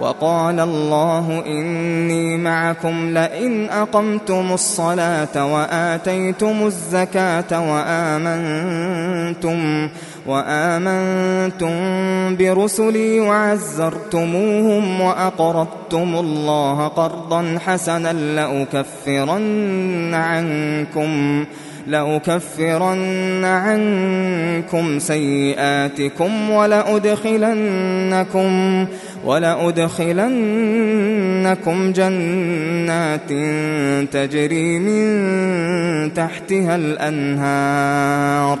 وقال الله إني معكم لئن أقمتم الصلاة وآتيتم الزكاة وآمنتم وآمنتم برسلي وعزرتموهم وأقرضتم الله قرضا حسنا لأكفرن عنكم لأكفرن عنكم سيئاتكم ولأدخلنكم ولأدخلنكم جنات تجري من تحتها الأنهار ۖ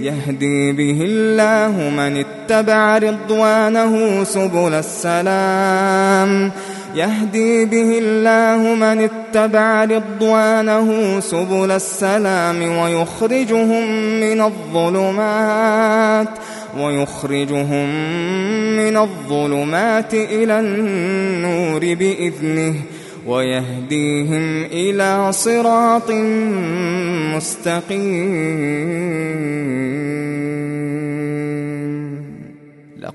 يهدي به الله من اتبع رضوانه سبل السلام. يهدي به الله من اتبع رضوانه سبل السلام ويخرجهم من الظلمات ويخرجهم من الظلمات إلى النور بإذنه. ويهديهم إلى صراط مستقيم.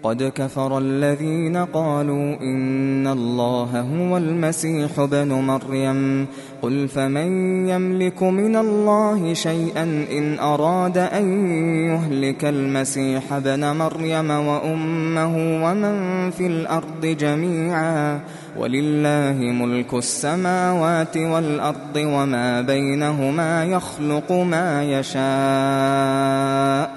لقد كفر الذين قالوا إن الله هو المسيح بن مريم. قل فمن يملك من الله شيئا إن أراد أن يهلك المسيح بن مريم وأمه ومن في الأرض جميعا. ولله ملك السماوات والأرض وما بينهما يخلق ما يشاء.